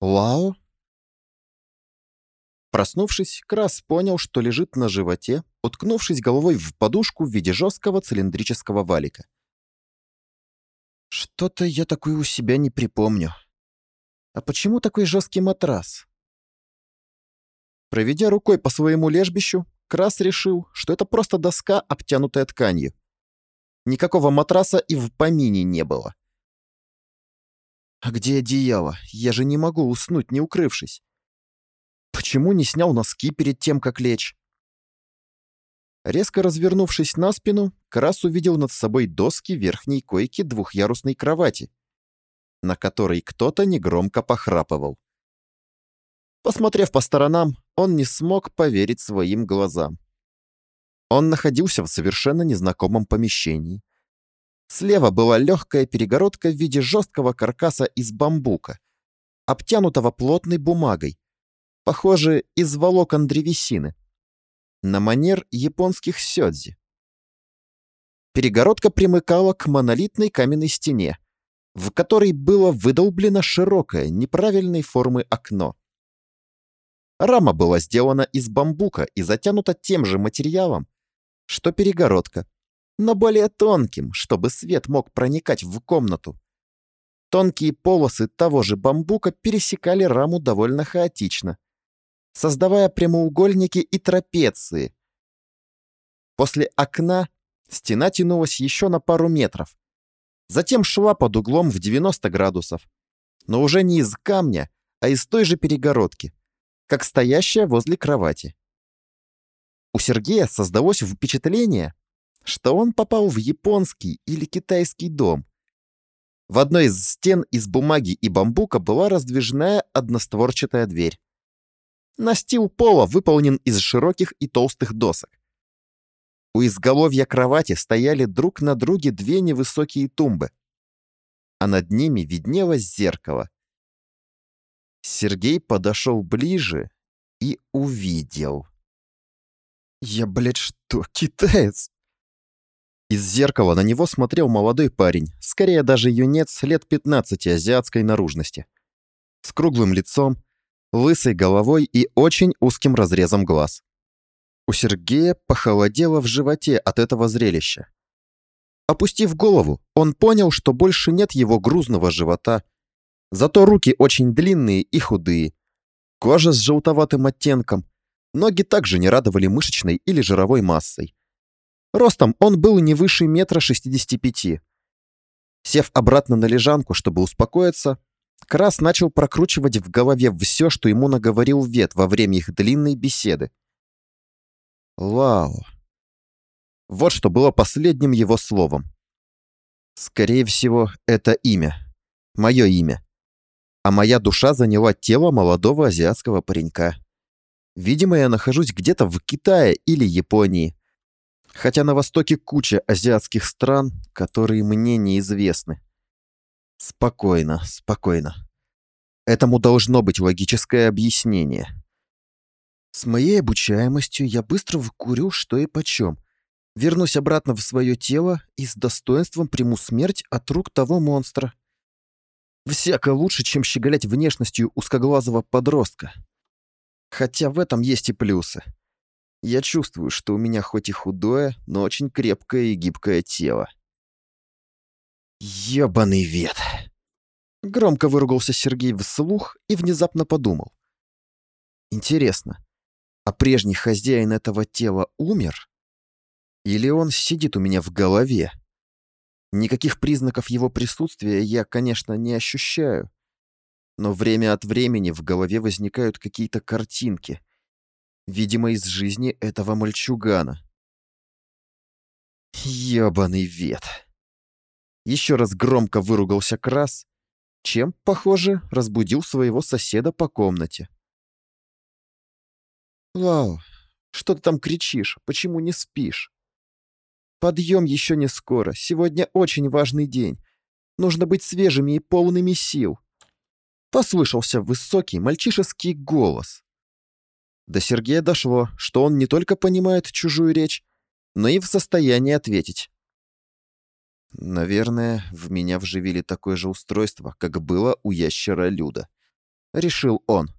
Лао? Проснувшись, Крас понял, что лежит на животе, уткнувшись головой в подушку в виде жесткого цилиндрического валика. Что-то я такое у себя не припомню. А почему такой жесткий матрас? Проведя рукой по своему лежбищу, Крас решил, что это просто доска, обтянутая тканью. Никакого матраса и в помине не было. А где одеяло? Я же не могу уснуть, не укрывшись. Почему не снял носки перед тем, как лечь? Резко развернувшись на спину, Крас увидел над собой доски верхней койки двухъярусной кровати, на которой кто-то негромко похрапывал. Посмотрев по сторонам, он не смог поверить своим глазам. Он находился в совершенно незнакомом помещении. Слева была легкая перегородка в виде жесткого каркаса из бамбука, обтянутого плотной бумагой, похоже, из волокон древесины, на манер японских сёдзи. Перегородка примыкала к монолитной каменной стене, в которой было выдолблено широкое, неправильной формы окно. Рама была сделана из бамбука и затянута тем же материалом, что перегородка, но более тонким, чтобы свет мог проникать в комнату. Тонкие полосы того же бамбука пересекали раму довольно хаотично, создавая прямоугольники и трапеции. После окна стена тянулась еще на пару метров, затем шла под углом в 90 градусов, но уже не из камня, а из той же перегородки, как стоящая возле кровати. У Сергея создалось впечатление, что он попал в японский или китайский дом. В одной из стен из бумаги и бамбука была раздвижная одностворчатая дверь. Настил пола выполнен из широких и толстых досок. У изголовья кровати стояли друг на друге две невысокие тумбы, а над ними виднелось зеркало. Сергей подошел ближе и увидел. «Я, блядь, что, китаец?» Из зеркала на него смотрел молодой парень, скорее даже юнец лет 15 азиатской наружности. С круглым лицом, лысой головой и очень узким разрезом глаз. У Сергея похолодело в животе от этого зрелища. Опустив голову, он понял, что больше нет его грузного живота, зато руки очень длинные и худые, кожа с желтоватым оттенком, ноги также не радовали мышечной или жировой массой. Ростом он был не выше метра шестидесяти пяти. Сев обратно на лежанку, чтобы успокоиться, Крас начал прокручивать в голове все, что ему наговорил Вет во время их длинной беседы. Вау. Вот что было последним его словом. Скорее всего, это имя. Мое имя. А моя душа заняла тело молодого азиатского паренька. Видимо, я нахожусь где-то в Китае или Японии. Хотя на Востоке куча азиатских стран, которые мне неизвестны. Спокойно, спокойно. Этому должно быть логическое объяснение. С моей обучаемостью я быстро вкурю, что и почем. Вернусь обратно в свое тело и с достоинством приму смерть от рук того монстра. Всяко лучше, чем щеголять внешностью узкоглазого подростка. Хотя в этом есть и плюсы. Я чувствую, что у меня хоть и худое, но очень крепкое и гибкое тело. Ёбаный вет. Громко выругался Сергей вслух и внезапно подумал. Интересно, а прежний хозяин этого тела умер? Или он сидит у меня в голове? Никаких признаков его присутствия я, конечно, не ощущаю. Но время от времени в голове возникают какие-то картинки, Видимо, из жизни этого мальчугана. Ёбаный вет. Еще раз громко выругался Крас, чем, похоже, разбудил своего соседа по комнате. «Лау, что ты там кричишь? Почему не спишь?» «Подъем еще не скоро. Сегодня очень важный день. Нужно быть свежими и полными сил». Послышался высокий мальчишеский голос. До Сергея дошло, что он не только понимает чужую речь, но и в состоянии ответить. Наверное, в меня вживили такое же устройство, как было у ящера Люда. — решил он.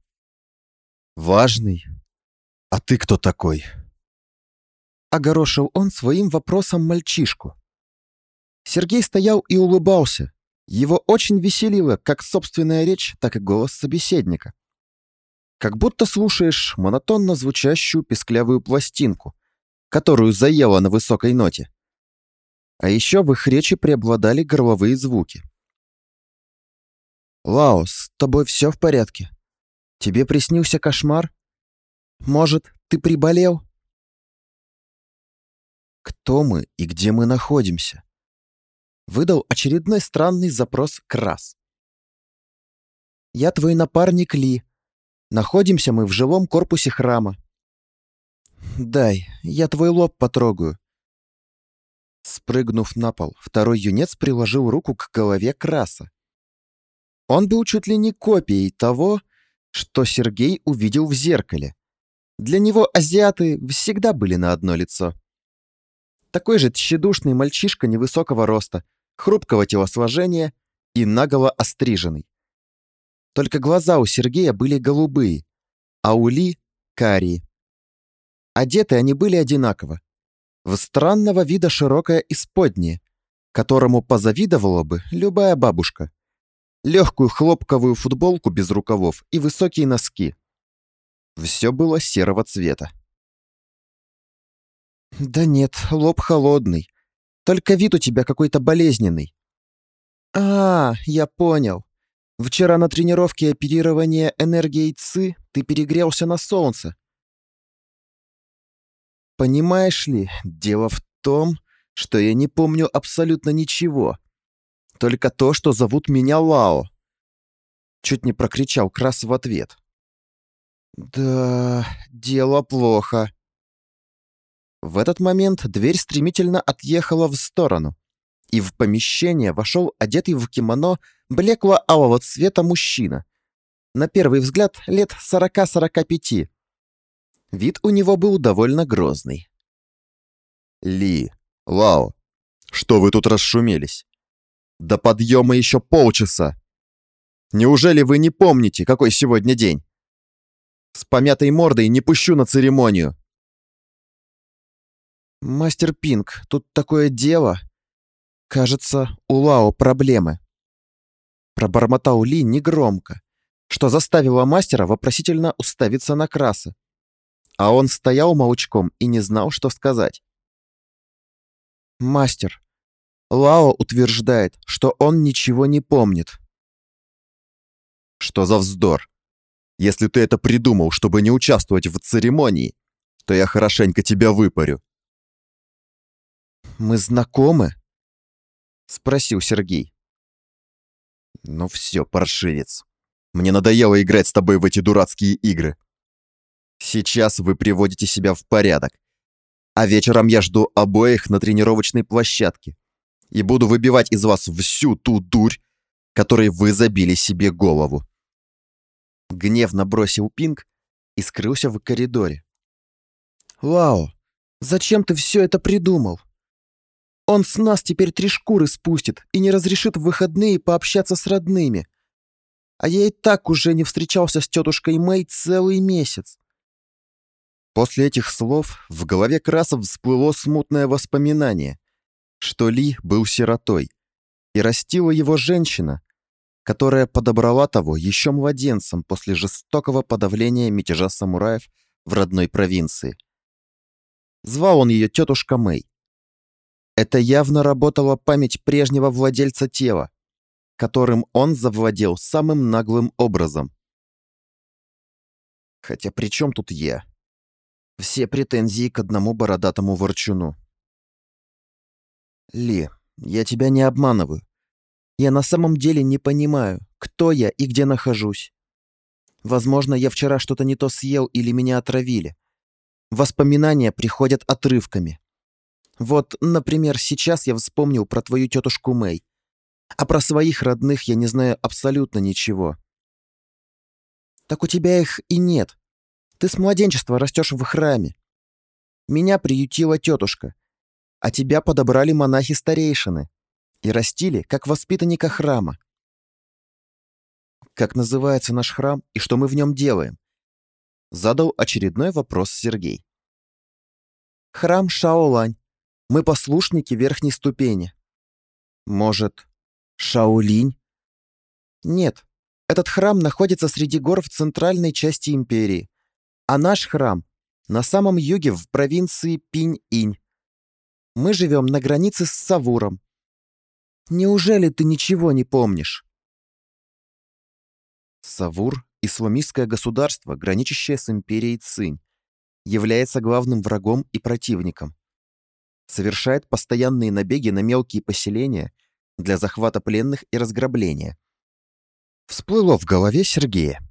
«Важный? А ты кто такой?» Огорошил он своим вопросом мальчишку. Сергей стоял и улыбался. Его очень веселило как собственная речь, так и голос собеседника. Как будто слушаешь монотонно звучащую песклявую пластинку, которую заела на высокой ноте. А еще в их речи преобладали горловые звуки. «Лао, с тобой все в порядке? Тебе приснился кошмар? Может, ты приболел?» «Кто мы и где мы находимся?» Выдал очередной странный запрос Крас. «Я твой напарник Ли. Находимся мы в жилом корпусе храма. Дай, я твой лоб потрогаю». Спрыгнув на пол, второй юнец приложил руку к голове Краса. Он был чуть ли не копией того, что Сергей увидел в зеркале. Для него азиаты всегда были на одно лицо. Такой же тщедушный мальчишка невысокого роста, хрупкого телосложения и наголо остриженный. Только глаза у Сергея были голубые, а у Ли — карие. Одеты они были одинаково. В странного вида широкое исподнее, которому позавидовала бы любая бабушка легкую хлопковую футболку без рукавов и высокие носки. Все было серого цвета. «Да нет, лоб холодный. Только вид у тебя какой-то болезненный». «А, я понял. Вчера на тренировке оперирования энергией ЦИ ты перегрелся на солнце». «Понимаешь ли, дело в том, что я не помню абсолютно ничего. Только то, что зовут меня Лао. Чуть не прокричал Крас в ответ. Да, дело плохо. В этот момент дверь стремительно отъехала в сторону, и в помещение вошел одетый в кимоно блекло-алого цвета мужчина. На первый взгляд лет 40-45. Вид у него был довольно грозный. «Ли, Лао, что вы тут расшумелись? До подъема еще полчаса. Неужели вы не помните, какой сегодня день? С помятой мордой не пущу на церемонию. Мастер Пинг, тут такое дело. Кажется, у Лао проблемы. Пробормотал Ли негромко, что заставило мастера вопросительно уставиться на Краса. А он стоял молчком и не знал, что сказать. «Мастер, Лао утверждает, что он ничего не помнит. Что за вздор? Если ты это придумал, чтобы не участвовать в церемонии, то я хорошенько тебя выпарю. Мы знакомы? Спросил Сергей. Ну все, паршивец. Мне надоело играть с тобой в эти дурацкие игры. Сейчас вы приводите себя в порядок. А вечером я жду обоих на тренировочной площадке и буду выбивать из вас всю ту дурь, которой вы забили себе голову. Гневно бросил Пинг и скрылся в коридоре. «Лао, зачем ты все это придумал? Он с нас теперь три шкуры спустит и не разрешит в выходные пообщаться с родными. А я и так уже не встречался с тетушкой Мэй целый месяц. После этих слов в голове Красов всплыло смутное воспоминание что Ли был сиротой, и растила его женщина, которая подобрала того еще младенцем после жестокого подавления мятежа самураев в родной провинции. Звал он ее тетушка Мэй. Это явно работала память прежнего владельца тела, которым он завладел самым наглым образом. Хотя при чем тут я? Все претензии к одному бородатому ворчуну. Ли, я тебя не обманываю. Я на самом деле не понимаю, кто я и где нахожусь. Возможно, я вчера что-то не то съел или меня отравили. Воспоминания приходят отрывками. Вот, например, сейчас я вспомнил про твою тетушку Мэй. А про своих родных я не знаю абсолютно ничего. Так у тебя их и нет. Ты с младенчества растешь в храме. Меня приютила тетушка, а тебя подобрали монахи-старейшины и растили, как воспитанника храма. как называется наш храм и что мы в нем делаем? Задал очередной вопрос Сергей. Храм Шаолань. Мы послушники верхней ступени. Может, Шаолинь? Нет, этот храм находится среди гор в центральной части империи, а наш храм на самом юге в провинции Пинь-Инь. Мы живем на границе с Савуром. Неужели ты ничего не помнишь? Савур – исламистское государство, граничащее с империей Цинь, является главным врагом и противником. Совершает постоянные набеги на мелкие поселения для захвата пленных и разграбления. Всплыло в голове Сергея.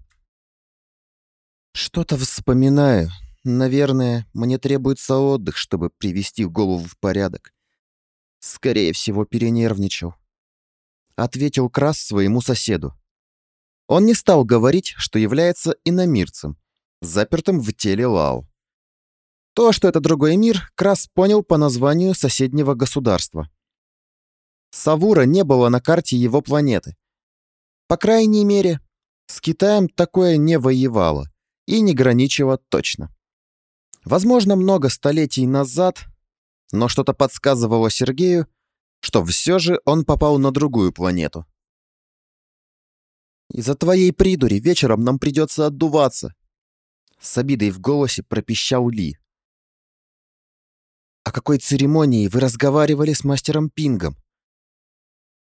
Что-то вспоминаю. Наверное, мне требуется отдых, чтобы привести голову в порядок. Скорее всего, перенервничал. Ответил Крас своему соседу. Он не стал говорить, что является иномирцем, запертым в теле Лао. То, что это другой мир, Крас понял по названию соседнего государства. Савура не было на карте его планеты. По крайней мере, с Китаем такое не воевало и не граничило точно. Возможно, много столетий назад, но что-то подсказывало Сергею, что все же он попал на другую планету. «Из-за твоей придури вечером нам придется отдуваться», с обидой в голосе пропищал Ли. «О какой церемонии вы разговаривали с мастером Пингом?»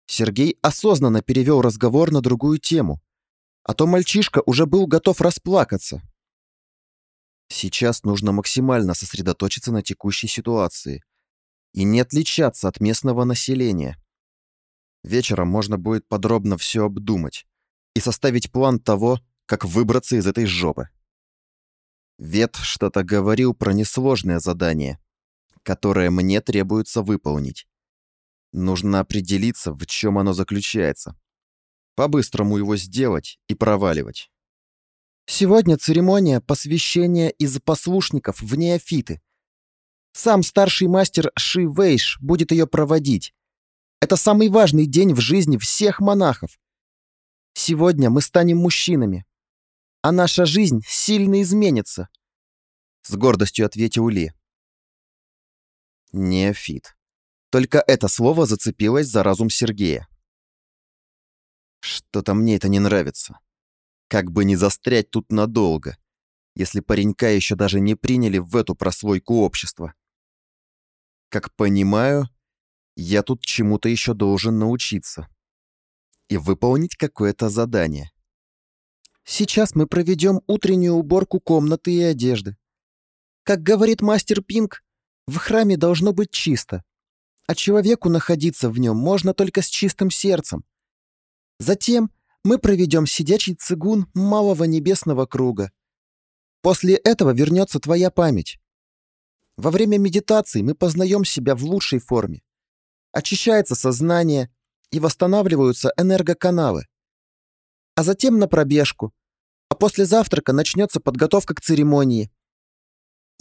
Сергей осознанно перевел разговор на другую тему, а то мальчишка уже был готов расплакаться. Сейчас нужно максимально сосредоточиться на текущей ситуации и не отличаться от местного населения. Вечером можно будет подробно все обдумать и составить план того, как выбраться из этой жопы. Вет что-то говорил про несложное задание, которое мне требуется выполнить. Нужно определиться, в чем оно заключается. По-быстрому его сделать и проваливать. Сегодня церемония посвящения из послушников в неофиты. Сам старший мастер Ши Вейш будет ее проводить. Это самый важный день в жизни всех монахов. Сегодня мы станем мужчинами, а наша жизнь сильно изменится. С гордостью ответил Ли. Неофит. Только это слово зацепилось за разум Сергея. Что-то мне это не нравится. Как бы не застрять тут надолго, если паренька еще даже не приняли в эту прослойку общества. Как понимаю, я тут чему-то еще должен научиться. И выполнить какое-то задание. Сейчас мы проведем утреннюю уборку комнаты и одежды. Как говорит мастер Пинг, в храме должно быть чисто, а человеку находиться в нем можно только с чистым сердцем. Затем мы проведем сидячий цигун малого небесного круга. После этого вернется твоя память. Во время медитации мы познаем себя в лучшей форме. Очищается сознание и восстанавливаются энергоканалы. А затем на пробежку. А после завтрака начнется подготовка к церемонии.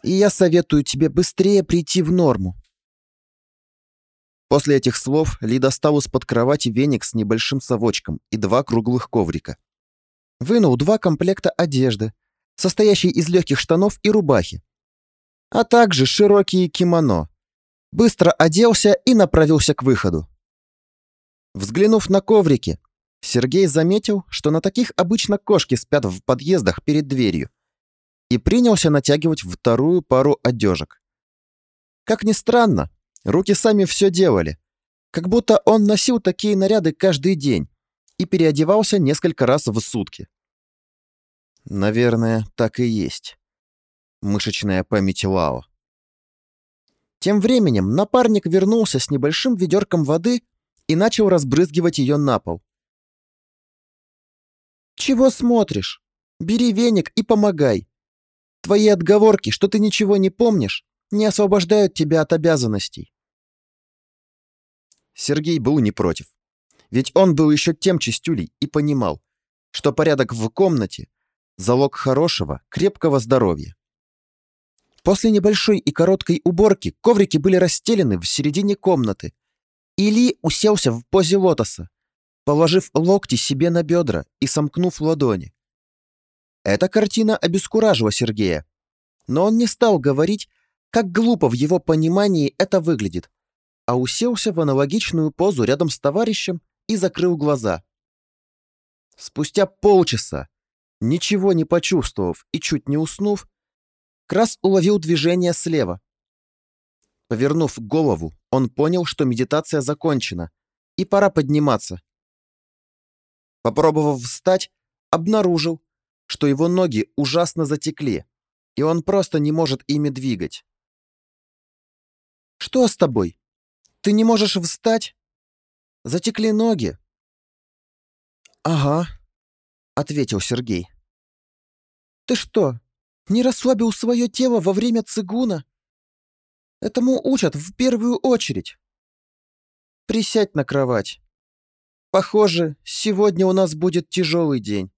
И я советую тебе быстрее прийти в норму. После этих слов Ли достал из-под кровати веник с небольшим совочком и два круглых коврика. Вынул два комплекта одежды, состоящие из легких штанов и рубахи, а также широкие кимоно. Быстро оделся и направился к выходу. Взглянув на коврики, Сергей заметил, что на таких обычно кошки спят в подъездах перед дверью, и принялся натягивать вторую пару одежек. Как ни странно, Руки сами все делали. Как будто он носил такие наряды каждый день и переодевался несколько раз в сутки. Наверное, так и есть. Мышечная память Лао. Тем временем напарник вернулся с небольшим ведерком воды и начал разбрызгивать ее на пол. «Чего смотришь? Бери веник и помогай. Твои отговорки, что ты ничего не помнишь, не освобождают тебя от обязанностей. Сергей был не против. Ведь он был еще тем чистюлей и понимал, что порядок в комнате – залог хорошего, крепкого здоровья. После небольшой и короткой уборки коврики были расстелены в середине комнаты, и Ли уселся в позе лотоса, положив локти себе на бедра и сомкнув ладони. Эта картина обескуражила Сергея, но он не стал говорить, как глупо в его понимании это выглядит, а уселся в аналогичную позу рядом с товарищем и закрыл глаза. Спустя полчаса, ничего не почувствовав и чуть не уснув, Крас уловил движение слева. Повернув голову, он понял, что медитация закончена, и пора подниматься. Попробовав встать, обнаружил, что его ноги ужасно затекли, и он просто не может ими двигать. «Что с тобой? Ты не можешь встать? Затекли ноги?» «Ага», — ответил Сергей. «Ты что, не расслабил свое тело во время цигуна? Этому учат в первую очередь. Присядь на кровать. Похоже, сегодня у нас будет тяжелый день.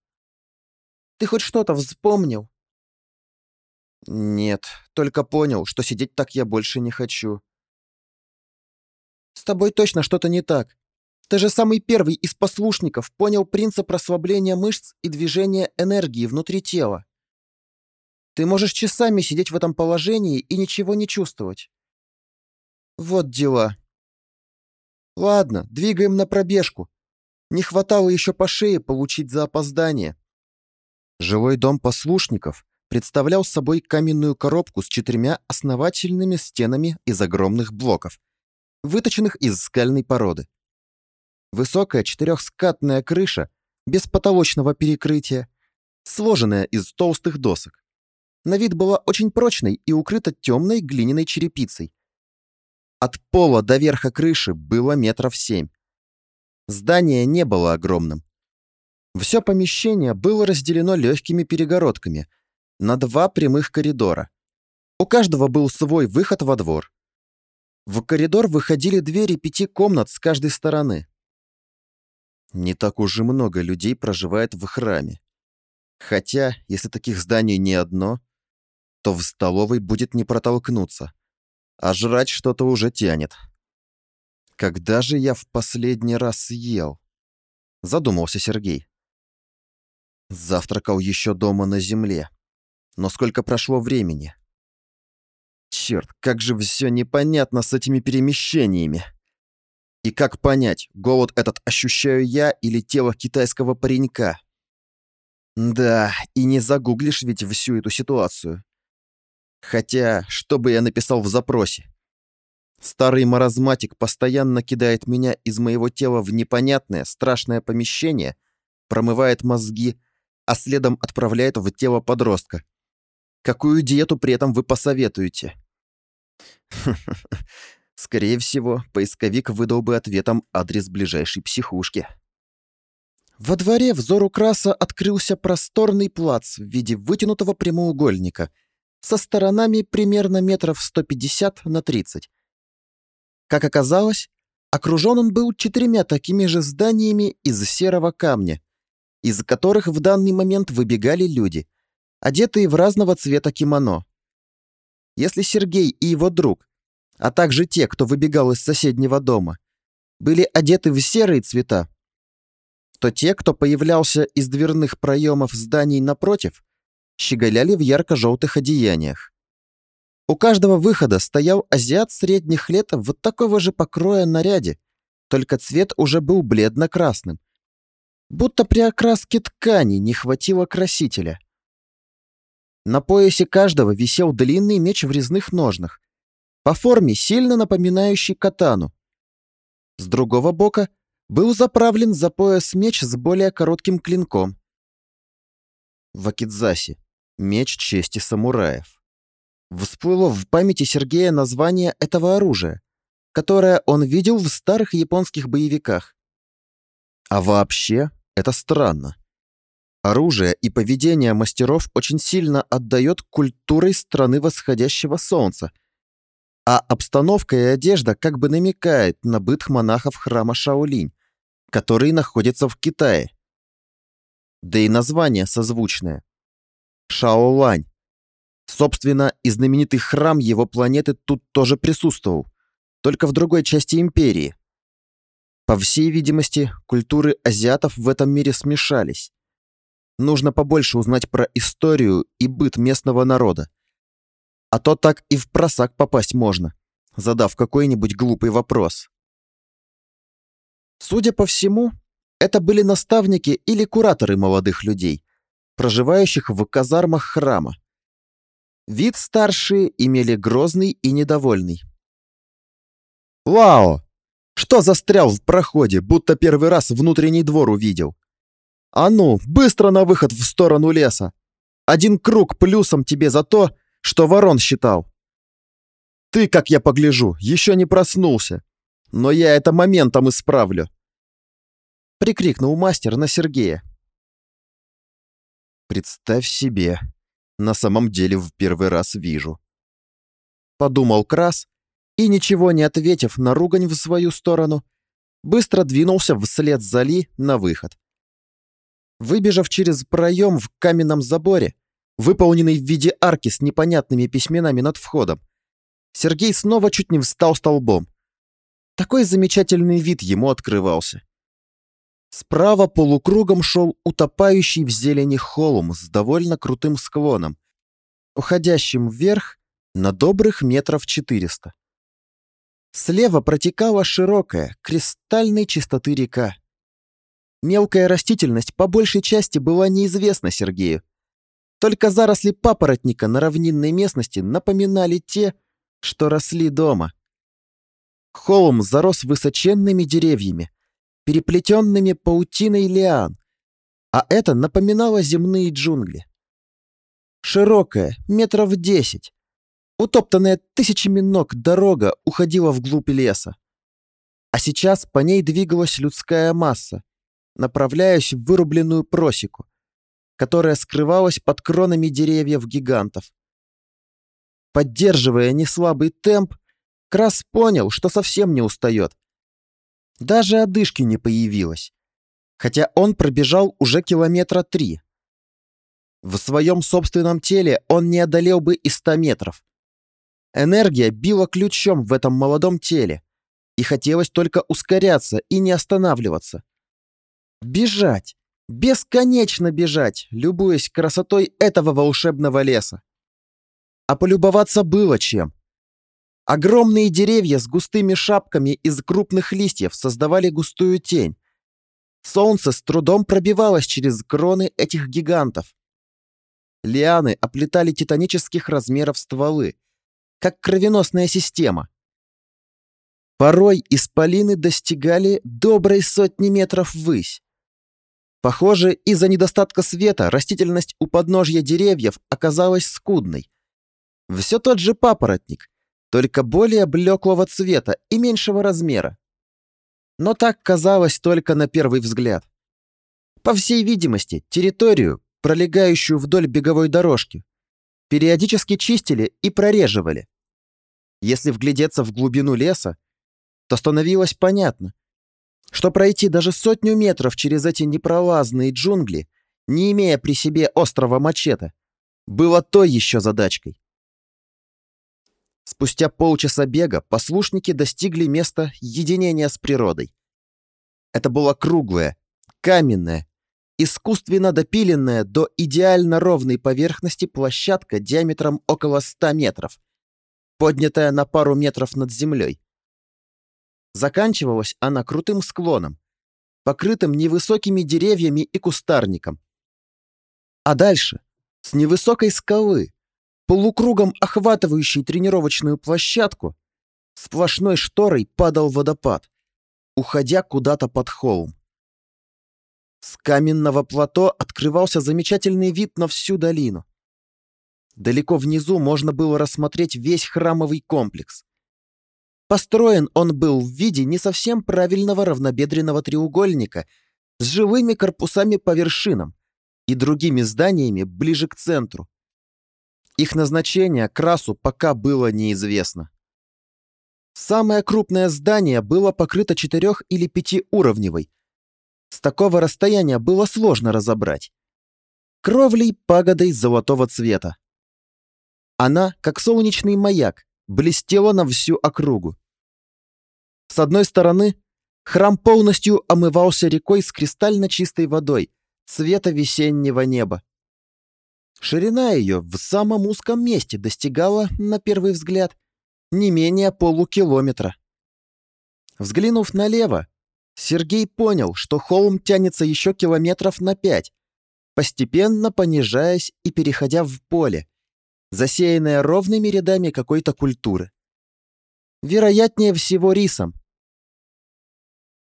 Ты хоть что-то вспомнил?» «Нет, только понял, что сидеть так я больше не хочу». «С тобой точно что-то не так. Ты же самый первый из послушников понял принцип расслабления мышц и движения энергии внутри тела. Ты можешь часами сидеть в этом положении и ничего не чувствовать. Вот дела. Ладно, двигаем на пробежку. Не хватало еще по шее получить за опоздание. Жилой дом послушников представлял собой каменную коробку с четырьмя основательными стенами из огромных блоков, выточенных из скальной породы. Высокая четырехскатная крыша, без потолочного перекрытия, сложенная из толстых досок. На вид была очень прочной и укрыта темной глиняной черепицей. От пола до верха крыши было метров семь. Здание не было огромным. Все помещение было разделено легкими перегородками на два прямых коридора. У каждого был свой выход во двор. В коридор выходили двери пяти комнат с каждой стороны. Не так уж и много людей проживает в храме. Хотя, если таких зданий не одно, то в столовой будет не протолкнуться, а жрать что-то уже тянет. Когда же я в последний раз съел? Задумался Сергей. Завтракал еще дома на земле. Но сколько прошло времени? Черт, как же все непонятно с этими перемещениями. И как понять, голод этот ощущаю я или тело китайского паренька? Да, и не загуглишь ведь всю эту ситуацию. Хотя, что бы я написал в запросе? Старый маразматик постоянно кидает меня из моего тела в непонятное, страшное помещение, промывает мозги, а следом отправляет в тело подростка. Какую диету при этом вы посоветуете? Скорее всего, поисковик выдал бы ответом адрес ближайшей психушки. Во дворе взору Краса открылся просторный плац в виде вытянутого прямоугольника со сторонами примерно метров 150 на 30. Как оказалось, окружен он был четырьмя такими же зданиями из серого камня, из которых в данный момент выбегали люди, одетые в разного цвета кимоно. Если Сергей и его друг, а также те, кто выбегал из соседнего дома, были одеты в серые цвета, то те, кто появлялся из дверных проемов зданий напротив, щеголяли в ярко-желтых одеяниях. У каждого выхода стоял азиат средних лет в такого же покроя наряде, только цвет уже был бледно-красным. Будто при окраске ткани не хватило красителя. На поясе каждого висел длинный меч в резных ножнах, по форме сильно напоминающий катану. С другого бока был заправлен за пояс меч с более коротким клинком. Вакидзаси. Меч чести самураев. Всплыло в памяти Сергея название этого оружия, которое он видел в старых японских боевиках. А вообще, это странно. Оружие и поведение мастеров очень сильно отдает культурой страны восходящего солнца, а обстановка и одежда как бы намекает на быт монахов храма Шаолинь, который находится в Китае. Да и название созвучное. Шаолань Собственно, и знаменитый храм его планеты тут тоже присутствовал, только в другой части империи. По всей видимости, культуры азиатов в этом мире смешались. Нужно побольше узнать про историю и быт местного народа. А то так и в просак попасть можно, задав какой-нибудь глупый вопрос. Судя по всему, это были наставники или кураторы молодых людей, проживающих в казармах храма. Вид старшие имели грозный и недовольный. «Лао! Что застрял в проходе, будто первый раз внутренний двор увидел? А ну, быстро на выход в сторону леса! Один круг плюсом тебе за то, что ворон считал. Ты, как я погляжу, еще не проснулся, но я это моментом исправлю!» Прикрикнул мастер на Сергея. «Представь себе, на самом деле в первый раз вижу». Подумал Крас и, ничего не ответив на ругань в свою сторону, быстро двинулся вслед за Ли на выход. Выбежав через проем в каменном заборе, выполненный в виде арки с непонятными письменами над входом, Сергей снова чуть не встал столбом. Такой замечательный вид ему открывался. Справа полукругом шел утопающий в зелени холм с довольно крутым склоном, уходящим вверх на добрых метров четыреста. Слева протекала широкая, кристальной чистоты река. Мелкая растительность по большей части была неизвестна Сергею. Только заросли папоротника на равнинной местности напоминали те, что росли дома. Холм зарос высоченными деревьями, переплетенными паутиной лиан, а это напоминало земные джунгли. Широкая, метров десять, утоптанная тысячами ног дорога уходила вглубь леса. А сейчас по ней двигалась людская масса, направляясь в вырубленную просеку, которая скрывалась под кронами деревьев гигантов. Поддерживая неслабый темп, Крас понял, что совсем не устает. Даже одышки не появилось, хотя он пробежал уже километра три. В своем собственном теле он не одолел бы и ста метров. Энергия била ключом в этом молодом теле, и хотелось только ускоряться и не останавливаться. Бежать! Бесконечно бежать, любуясь красотой этого волшебного леса. А полюбоваться было чем. Огромные деревья с густыми шапками из крупных листьев создавали густую тень. Солнце с трудом пробивалось через кроны этих гигантов. Лианы оплетали титанических размеров стволы, как кровеносная система. Порой исполины достигали доброй сотни метров ввысь. Похоже, из-за недостатка света растительность у подножья деревьев оказалась скудной. Все тот же папоротник, только более блеклого цвета и меньшего размера. Но так казалось только на первый взгляд. По всей видимости, территорию, пролегающую вдоль беговой дорожки, периодически чистили и прореживали. Если вглядеться в глубину леса, то становилось понятно, что пройти даже сотню метров через эти непролазные джунгли, не имея при себе острого мачете, было той еще задачкой. Спустя полчаса бега послушники достигли места единения с природой. Это была круглая, каменная, искусственно допиленная до идеально ровной поверхности площадка диаметром около 100 метров, поднятая на пару метров над землей. Заканчивалась она крутым склоном, покрытым невысокими деревьями и кустарником. А дальше, с невысокой скалы, полукругом охватывающей тренировочную площадку, сплошной шторой падал водопад, уходя куда-то под холм. С каменного плато открывался замечательный вид на всю долину. Далеко внизу можно было рассмотреть весь храмовый комплекс. Построен он был в виде не совсем правильного равнобедренного треугольника с живыми корпусами по вершинам и другими зданиями ближе к центру. Их назначение Красу пока было неизвестно. Самое крупное здание было покрыто четырех- или пятиуровневой, с такого расстояния было сложно разобрать. Кровлей пагодой золотого цвета. Она, как солнечный маяк, блестела на всю округу. С одной стороны, Храм полностью омывался рекой с кристально чистой водой, цвета весеннего неба. Ширина ее в самом узком месте достигала, на первый взгляд, не менее полукилометра. Взглянув налево, Сергей понял, что холм тянется еще километров на пять, постепенно понижаясь и переходя в поле, засеянное ровными рядами какой-то культуры. Вероятнее всего рисом.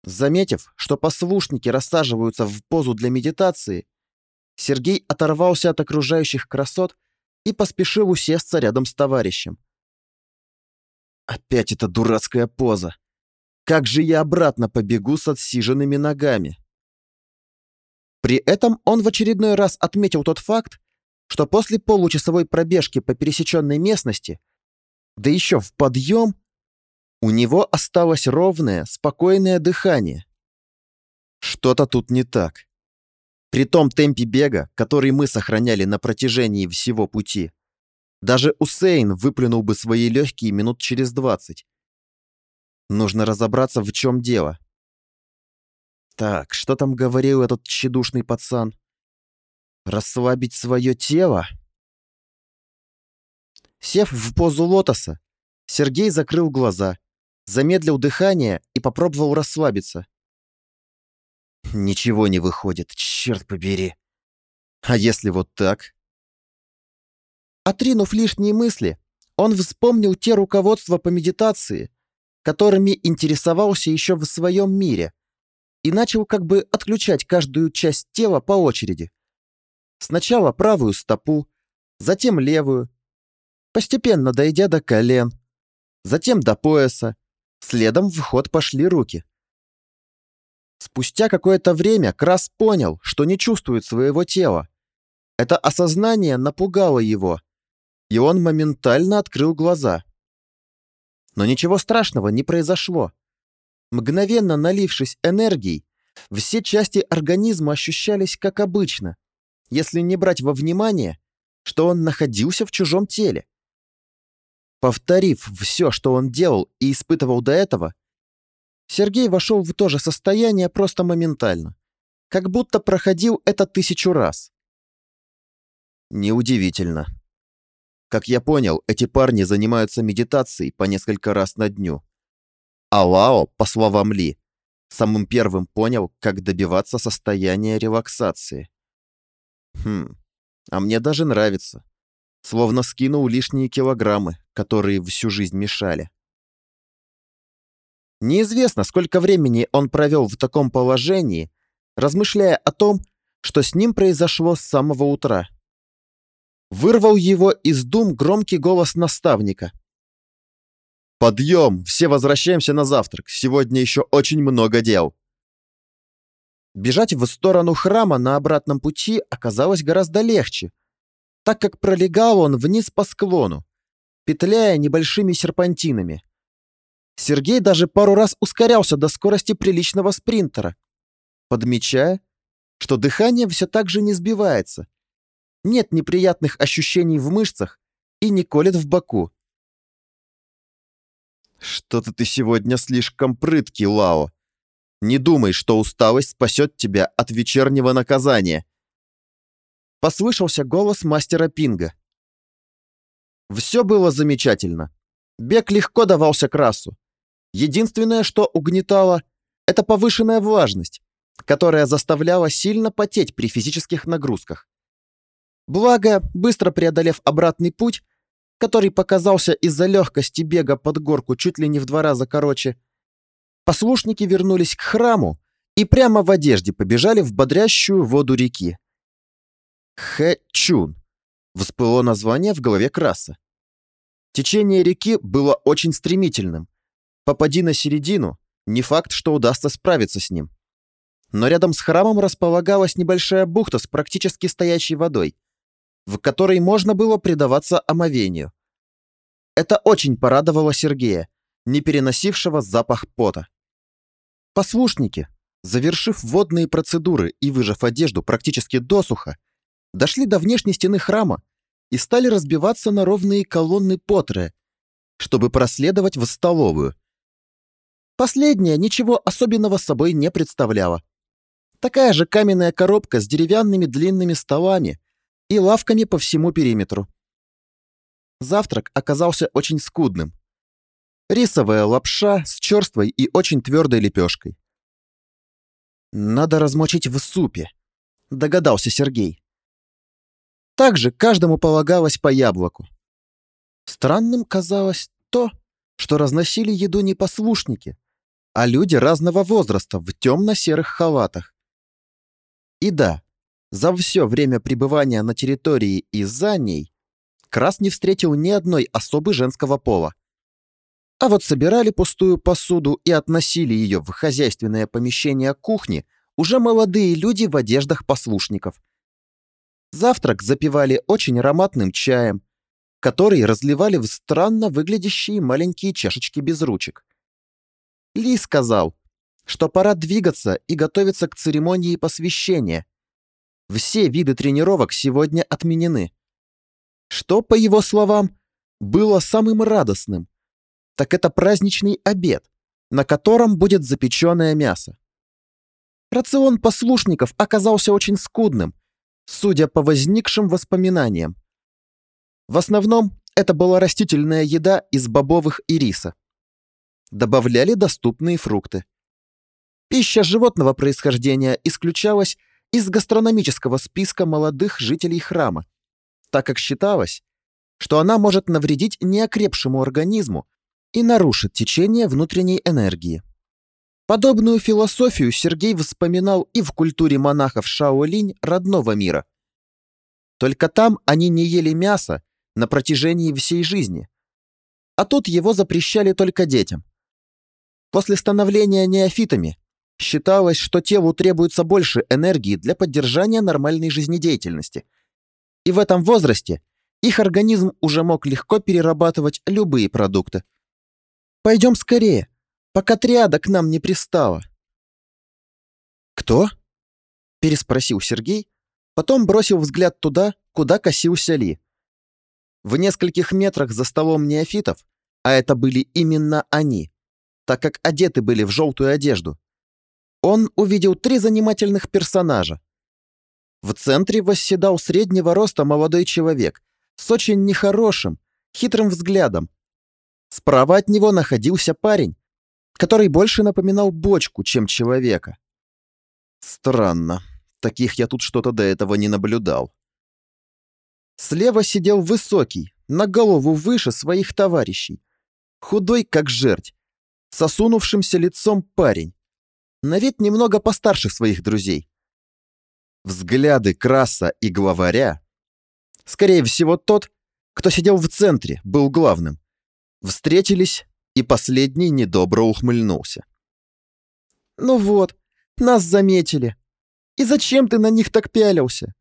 Заметив, что послушники рассаживаются в позу для медитации, Сергей оторвался от окружающих красот и поспешил усесться рядом с товарищем. Опять эта дурацкая поза. Как же я обратно побегу с отсиженными ногами? При этом он в очередной раз отметил тот факт, что после получасовой пробежки по пересеченной местности, да еще в подъем, у него осталось ровное, спокойное дыхание. Что-то тут не так. При том темпе бега, который мы сохраняли на протяжении всего пути, даже Усейн выплюнул бы свои легкие минут через двадцать. Нужно разобраться, в чем дело. Так, что там говорил этот тщедушный пацан? Расслабить свое тело? Сев в позу лотоса, Сергей закрыл глаза, замедлил дыхание и попробовал расслабиться. Ничего не выходит, черт побери. А если вот так? Отринув лишние мысли, он вспомнил те руководства по медитации, которыми интересовался еще в своем мире, и начал как бы отключать каждую часть тела по очереди. Сначала правую стопу, затем левую, постепенно дойдя до колен, затем до пояса, следом в ход пошли руки. Спустя какое-то время Крас понял, что не чувствует своего тела. Это осознание напугало его, и он моментально открыл глаза. Но ничего страшного не произошло. Мгновенно налившись энергией, все части организма ощущались как обычно, если не брать во внимание, что он находился в чужом теле. Повторив все, что он делал и испытывал до этого, Сергей вошел в то же состояние просто моментально, как будто проходил это тысячу раз. Неудивительно. Как я понял, эти парни занимаются медитацией по несколько раз на дню. А Лао, по словам Ли, самым первым понял, как добиваться состояния релаксации. Хм, а мне даже нравится. Словно скинул лишние килограммы, которые всю жизнь мешали. Неизвестно, сколько времени он провел в таком положении, размышляя о том, что с ним произошло с самого утра. Вырвал его из дум громкий голос наставника. «Подъем! Все возвращаемся на завтрак. Сегодня еще очень много дел». Бежать в сторону храма на обратном пути оказалось гораздо легче, так как пролегал он вниз по склону, петляя небольшими серпантинами. Сергей даже пару раз ускорялся до скорости приличного спринтера, подмечая, что дыхание все так же не сбивается. Нет неприятных ощущений в мышцах и не колет в боку. «Что-то ты сегодня слишком прыткий, Лао. Не думай, что усталость спасет тебя от вечернего наказания». Послышался голос мастера Пинга. Все было замечательно. Бег легко давался красу. Единственное, что угнетало, это повышенная влажность, которая заставляла сильно потеть при физических нагрузках. Благо, быстро преодолев обратный путь, который показался из-за легкости бега под горку чуть ли не в два раза короче, послушники вернулись к храму и прямо в одежде побежали в бодрящую воду реки. Хэ-Чун. Всплыло название в голове Краса. Течение реки было очень стремительным, Попади на середину, не факт, что удастся справиться с ним. Но рядом с храмом располагалась небольшая бухта с практически стоящей водой, в которой можно было предаваться омовению. Это очень порадовало Сергея, не переносившего запах пота. Послушники, завершив водные процедуры и выжав одежду практически досуха, дошли до внешней стены храма и стали разбиваться на ровные колонны Потры, чтобы проследовать в столовую, Последняя ничего особенного собой не представляла. Такая же каменная коробка с деревянными длинными столами и лавками по всему периметру. Завтрак оказался очень скудным. Рисовая лапша с черствой и очень твердой лепешкой. «Надо размочить в супе», — догадался Сергей. Также каждому полагалось по яблоку. Странным казалось то, что разносили еду не послушники, а люди разного возраста в темно-серых халатах. И да, за все время пребывания на территории и за ней Крас не встретил ни одной особы женского пола. А вот собирали пустую посуду и относили ее в хозяйственное помещение кухни уже молодые люди в одеждах послушников. Завтрак запивали очень ароматным чаем, который разливали в странно выглядящие маленькие чашечки без ручек. Ли сказал, что пора двигаться и готовиться к церемонии посвящения. Все виды тренировок сегодня отменены. Что, по его словам, было самым радостным, так это праздничный обед, на котором будет запеченное мясо. Рацион послушников оказался очень скудным, судя по возникшим воспоминаниям. В основном это была растительная еда из бобовых и риса. Добавляли доступные фрукты. Пища животного происхождения исключалась из гастрономического списка молодых жителей храма, так как считалось, что она может навредить неокрепшему организму и нарушит течение внутренней энергии. Подобную философию Сергей вспоминал и в культуре монахов Шаолинь родного мира. Только там они не ели мясо на протяжении всей жизни, а тут его запрещали только детям. После становления неофитами Считалось, что телу требуется больше энергии для поддержания нормальной жизнедеятельности. И в этом возрасте их организм уже мог легко перерабатывать любые продукты. «Пойдем скорее, пока триада к нам не пристала». «Кто?» – переспросил Сергей, потом бросил взгляд туда, куда косился Ли. В нескольких метрах за столом неофитов, а это были именно они, так как одеты были в желтую одежду, он увидел три занимательных персонажа. В центре восседал среднего роста молодой человек с очень нехорошим, хитрым взглядом. Справа от него находился парень, который больше напоминал бочку, чем человека. Странно, таких я тут что-то до этого не наблюдал. Слева сидел высокий, на голову выше своих товарищей, худой как жерть, сосунувшимся лицом парень на вид немного постарше своих друзей. Взгляды Краса и главаря, скорее всего тот, кто сидел в центре, был главным, встретились, и последний недобро ухмыльнулся. «Ну вот, нас заметили. И зачем ты на них так пялился?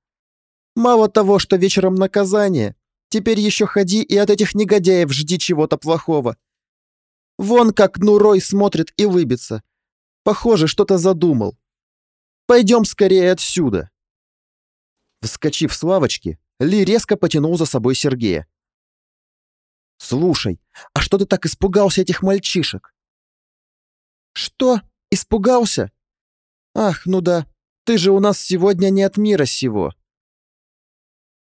Мало того, что вечером наказание, теперь еще ходи и от этих негодяев жди чего-то плохого. Вон как Нурой смотрит и лыбится, Похоже, что-то задумал. Пойдем скорее отсюда. Вскочив с лавочки, Ли резко потянул за собой Сергея. «Слушай, а что ты так испугался этих мальчишек?» «Что? Испугался? Ах, ну да, ты же у нас сегодня не от мира сего».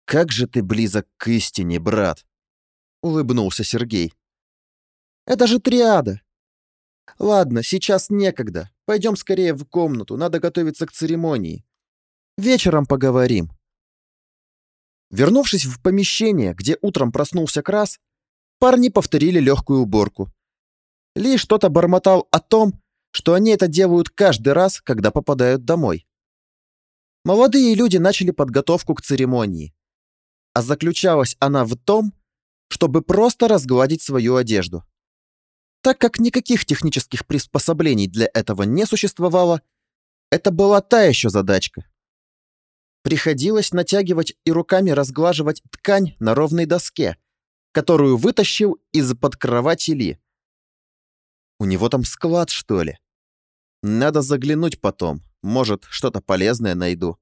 «Как же ты близок к истине, брат!» — улыбнулся Сергей. «Это же триада. Ладно, сейчас некогда. Пойдем скорее в комнату, надо готовиться к церемонии. Вечером поговорим. Вернувшись в помещение, где утром проснулся Крас, парни повторили легкую уборку. Ли что-то бормотал о том, что они это делают каждый раз, когда попадают домой. Молодые люди начали подготовку к церемонии. А заключалась она в том, чтобы просто разгладить свою одежду. Так как никаких технических приспособлений для этого не существовало, это была та еще задачка. Приходилось натягивать и руками разглаживать ткань на ровной доске, которую вытащил из-под кровати Ли. У него там склад, что ли? Надо заглянуть потом, может, что-то полезное найду.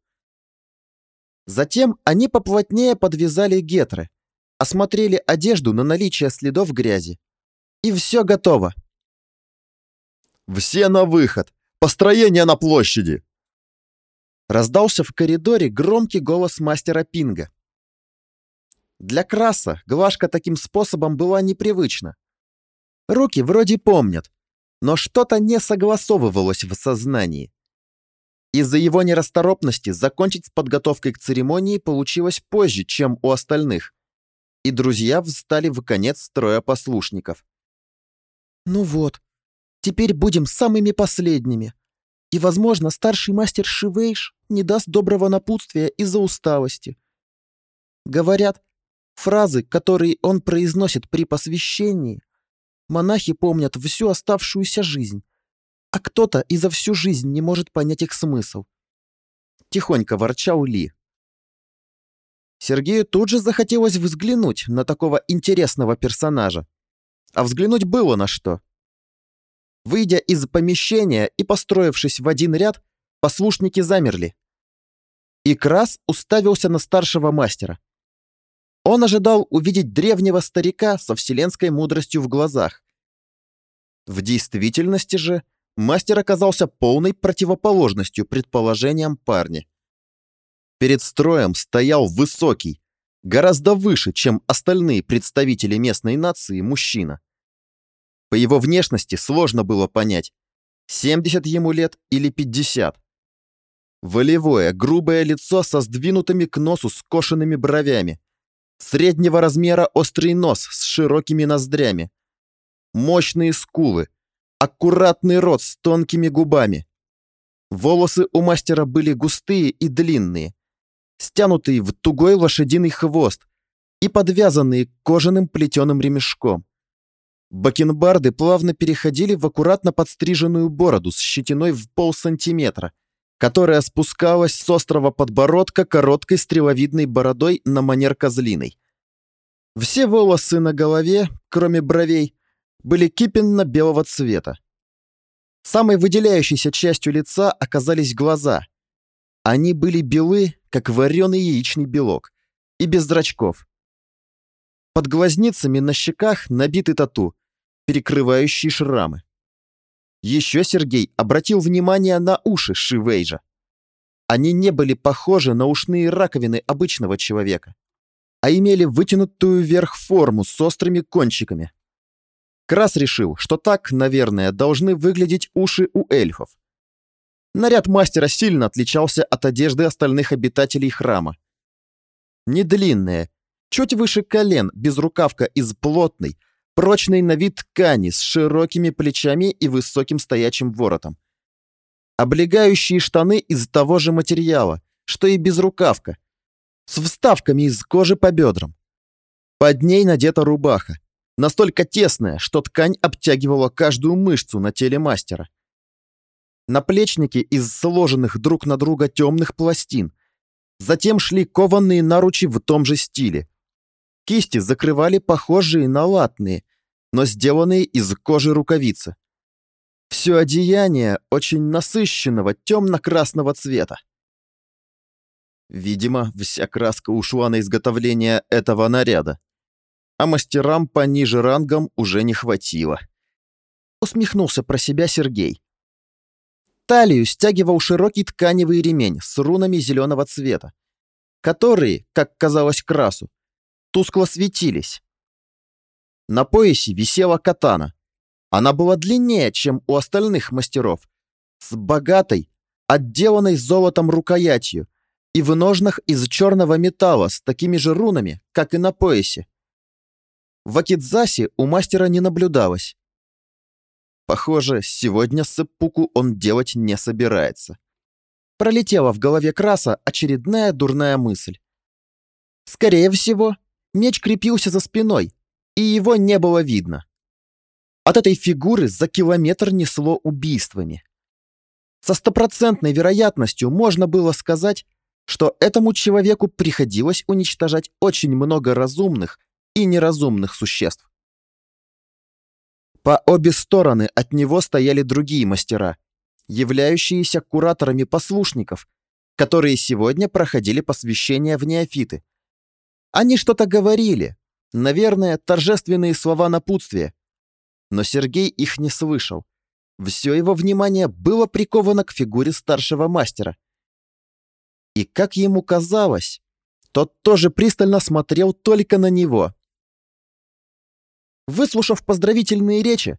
Затем они поплотнее подвязали гетры, осмотрели одежду на наличие следов грязи и все готово. Все на выход! Построение на площади!» Раздался в коридоре громкий голос мастера Пинга. Для Краса глажка таким способом была непривычна. Руки вроде помнят, но что-то не согласовывалось в сознании. Из-за его нерасторопности закончить с подготовкой к церемонии получилось позже, чем у остальных, и друзья встали в конец строя послушников. «Ну вот, теперь будем самыми последними», и, возможно, старший мастер Шивейш не даст доброго напутствия из-за усталости. Говорят, фразы, которые он произносит при посвящении, монахи помнят всю оставшуюся жизнь, а кто-то и за всю жизнь не может понять их смысл. Тихонько ворчал Ли. Сергею тут же захотелось взглянуть на такого интересного персонажа. А взглянуть было на что. Выйдя из помещения и построившись в один ряд, послушники замерли. И Крас уставился на старшего мастера. Он ожидал увидеть древнего старика со вселенской мудростью в глазах. В действительности же мастер оказался полной противоположностью предположениям парня. Перед строем стоял высокий, гораздо выше, чем остальные представители местной нации, мужчина. По его внешности сложно было понять, 70 ему лет или 50. Волевое, грубое лицо со сдвинутыми к носу скошенными бровями. Среднего размера острый нос с широкими ноздрями. Мощные скулы. Аккуратный рот с тонкими губами. Волосы у мастера были густые и длинные, стянутые в тугой лошадиный хвост и подвязанные кожаным плетеным ремешком. Бакенбарды плавно переходили в аккуратно подстриженную бороду с щетиной в полсантиметра, которая спускалась с острого подбородка короткой стреловидной бородой на манер козлиной. Все волосы на голове, кроме бровей, были кипенно-белого цвета. Самой выделяющейся частью лица оказались глаза. Они были белы, как вареный яичный белок, и без зрачков. Под глазницами на щеках набиты тату, перекрывающие шрамы. Еще Сергей обратил внимание на уши Шивейжа. Они не были похожи на ушные раковины обычного человека, а имели вытянутую вверх форму с острыми кончиками. Крас решил, что так, наверное, должны выглядеть уши у эльфов. Наряд мастера сильно отличался от одежды остальных обитателей храма. Недлинная, чуть выше колен, безрукавка из плотной, прочной на вид ткани с широкими плечами и высоким стоячим воротом. Облегающие штаны из того же материала, что и безрукавка, с вставками из кожи по бедрам. Под ней надета рубаха, настолько тесная, что ткань обтягивала каждую мышцу на теле мастера. Наплечники из сложенных друг на друга темных пластин. Затем шли кованные наручи в том же стиле, Кисти закрывали похожие на латные, но сделанные из кожи рукавицы. Все одеяние очень насыщенного темно-красного цвета. Видимо, вся краска ушла на изготовление этого наряда, а мастерам пониже рангом уже не хватило. Усмехнулся про себя Сергей. Талию стягивал широкий тканевый ремень с рунами зеленого цвета, которые, как казалось красу, тускло светились. На поясе висела катана. Она была длиннее, чем у остальных мастеров, с богатой, отделанной золотом рукоятью и в ножнах из черного металла с такими же рунами, как и на поясе. В Акидзасе у мастера не наблюдалось. Похоже, сегодня сеппуку он делать не собирается. Пролетела в голове Краса очередная дурная мысль. Скорее всего, Меч крепился за спиной, и его не было видно. От этой фигуры за километр несло убийствами. Со стопроцентной вероятностью можно было сказать, что этому человеку приходилось уничтожать очень много разумных и неразумных существ. По обе стороны от него стояли другие мастера, являющиеся кураторами послушников, которые сегодня проходили посвящение в неофиты – они что-то говорили, наверное, торжественные слова напутствия. Но Сергей их не слышал, все его внимание было приковано к фигуре старшего мастера. И, как ему казалось, тот тоже пристально смотрел только на него. Выслушав поздравительные речи,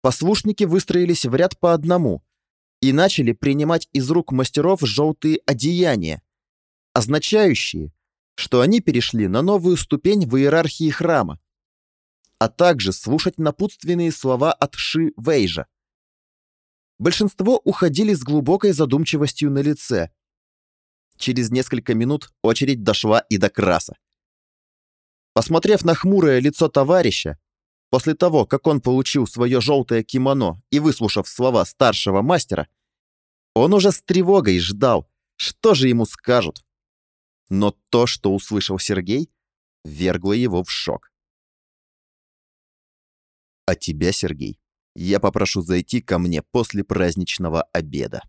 послушники выстроились в ряд по одному и начали принимать из рук мастеров желтые одеяния, означающие, что они перешли на новую ступень в иерархии храма, а также слушать напутственные слова от Ши Вейжа. Большинство уходили с глубокой задумчивостью на лице. Через несколько минут очередь дошла и до Краса. Посмотрев на хмурое лицо товарища, после того, как он получил свое желтое кимоно и выслушав слова старшего мастера, он уже с тревогой ждал, что же ему скажут. Но то, что услышал Сергей, вергло его в шок. А тебя, Сергей, я попрошу зайти ко мне после праздничного обеда.